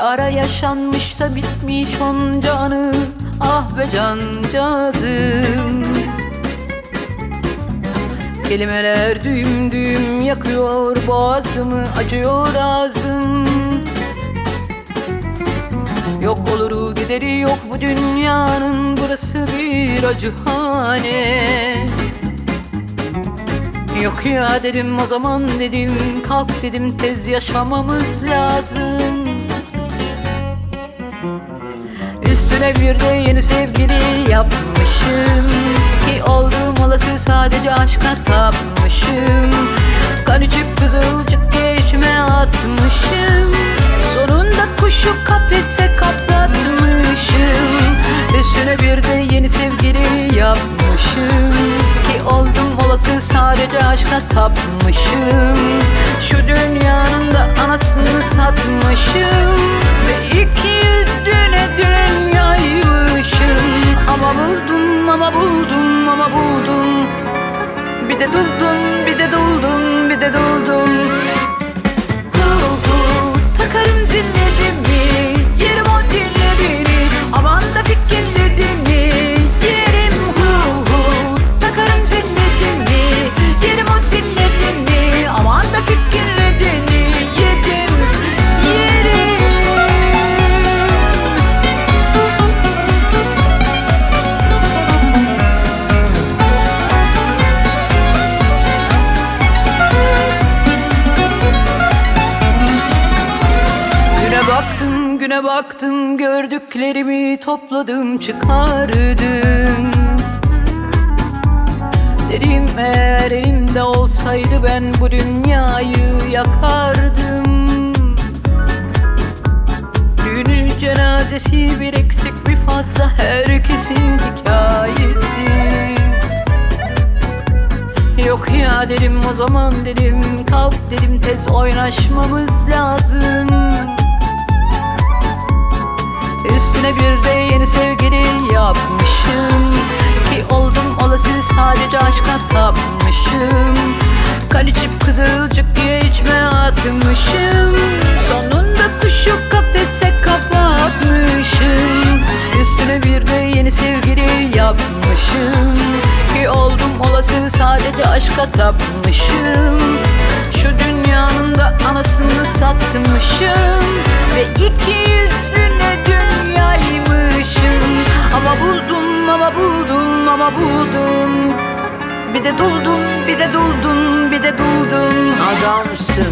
ara yaşanmış da bitmiş onca anı Ah be cancağızım. Kelimeler düğüm düğüm yakıyor boğazımı acıyor ağzım. Yok oluru gideri yok bu dünyanın burası bir acıhane. Yok ya dedim o zaman dedim kalk dedim tez yaşamamız lazım Üstüne bir de yeni sevgili yapmışım. Ki olduğum olası sadece aşka tapmışım. Kan içip kızılcık geçme atmışım. Sonunda kuşu kafese kapatmışım Üstüne bir de yeni sevgili yapmışım. Ki oldum olası sadece aşka tapmışım. Şu dünyanın da anasını satmışım Bir de duldum bir de duldum bir de duldum baktım, güne baktım, gördüklerimi topladım, çıkardım. Dedim eğer elimde olsaydı ben bu dünyayı yakardım. Düğünü cenazesi bir eksik bir fazla herkesin hikayesi. Yok ya dedim o zaman dedim kalk dedim tez oynaşmamız lazım Üstüne bir de yeni sevgili yapmışım. Ki oldum olası sadece aşka tapmışım. Kan içip kızılcık diye içme atmışım. Sonunda kuşu kafese kapatmışım. Üstüne bir de yeni sevgili yapmışım. Ki oldum olası sadece aşka tapmışım. Şu dünyanın da anasını satmışım. Ve iki ama buldum ama buldum. Bir de duldum bir de duldum bir de duldum. Adamsın